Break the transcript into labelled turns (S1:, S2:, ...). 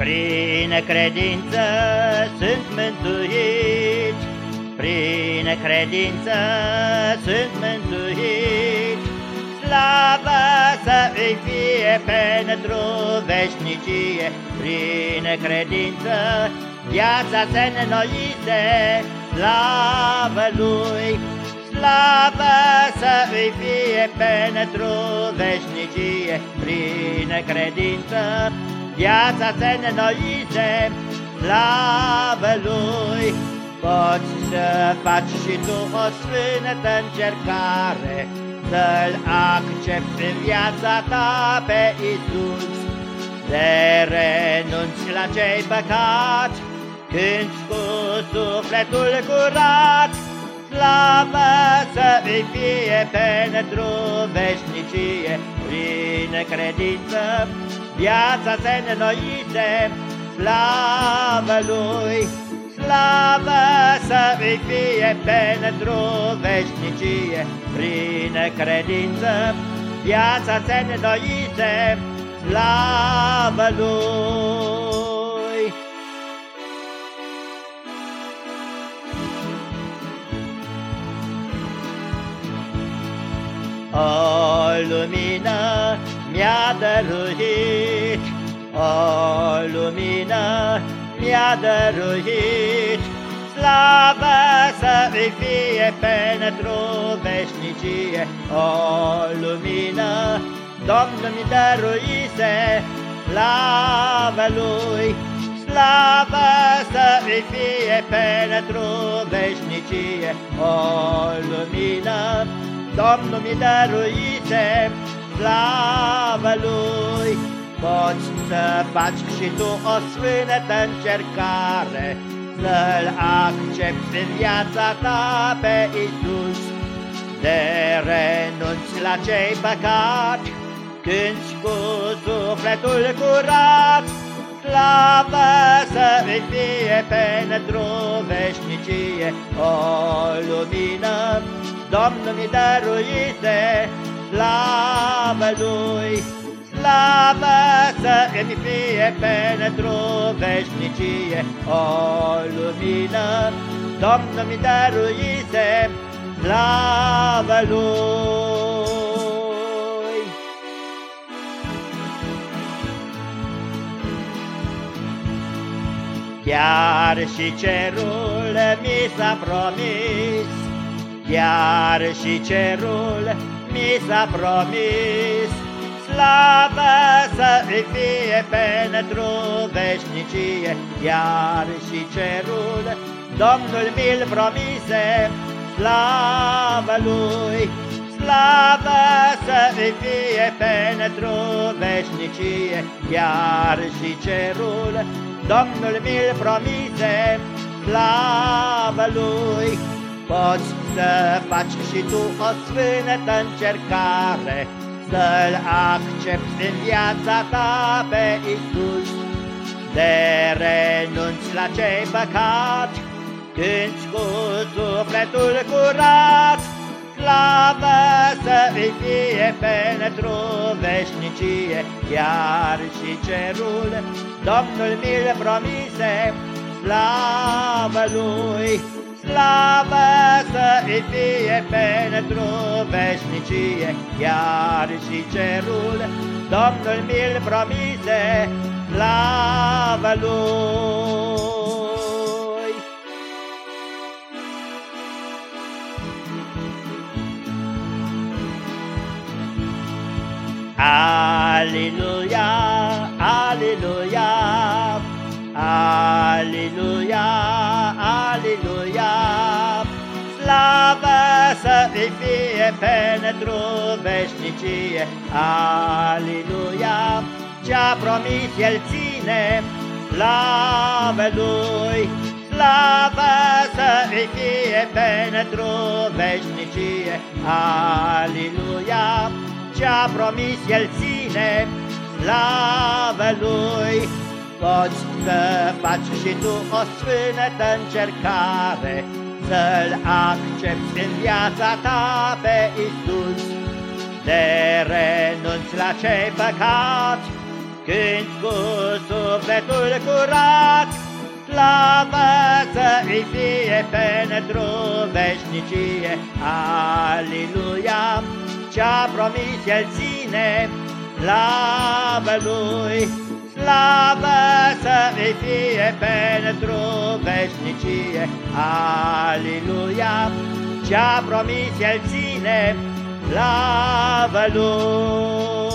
S1: Prin credință sunt mântuiți, Prin credință sunt mântuiți, Slavă să îi fie pentru veșnicie, Prin credință viața se înnoise, Slavă Lui, slavă să îi fie pentru veșnicie, Prin credință viața se nenoise, slavă Lui. Poți să faci și tu o sfântă încercare, Să-L accepti în viața ta pe Isus, De renunți la cei păcați, Când cu sufletul curat, Slavă să îi fie pentru veșnicie, Prin credință viața se înnoise, slavă Lui, slavă să îi fie pentru veșnicie, prin credință, viața se înnoise, slavă Lui. O lumină mi-a dăruit, o lumină mi-a dăruit, Slavă să îi fie pentru veșnicie, o lumină Domnul mi dăruise, slavă Lui, slavă să îi fie pentru veșnicie, o lumină Domnul mi dăruise, slavă Lui, poți să faci și tu o sfântă încercare, să-L accepti în viața ta pe Isus, de renunți la cei păcați, cânti cu sufletul curat, slavă să îi fie pentru veșnicie. O lumină, Domnul mi dăruise, slavă Lui, slavă să îmi fie pentru veșnicie o lumină. Domnul mi dăruise, slavă Lui. Chiar și cerul mi s-a promis, Chiar și cerul mi s-a promis, Slavă să îi fie pentru veșnicie, Iar și cerul Domnul mi-l promise, Slavă Lui, slavă să îi fie pentru veșnicie, Iar și cerul Domnul mi-l promise, slavă Lui, Poți să faci și tu o sfântă încercare, Să-L accepti în viața ta pe Isus. De renunți la cei păcați, Cânti cu sufletul curat, Slavă să îi fie pentru veșnicie, Chiar și cerul Domnul mi-l promise, Slavă Lui! Slavă să îi fie pentru veșnicie, chiar și cerul, Domnul mi-l promise, slavă Lui. Aleluia, aleluia, aleluia, aleluia, Slavă să îi fie pentru veșnicie, aleluia, Ce-a promis el ține, slavă lui, Slavă să îi fie pentru veșnicie, aleluia, Ce-a promis el ține, slavă lui, Poți să faci și tu o sfântă încercare, Să-L accepti în viața ta pe Isus. De renunți la cei păcați, Când cu sufletul curat, Slavă să-i fie pentru veșnicie, Aliluia! Ce-a promis El ține, slavă Lui, Slavă să-i fie pentru veșnicie, Aliluia! Ce-a promis El ține, slavă Lui!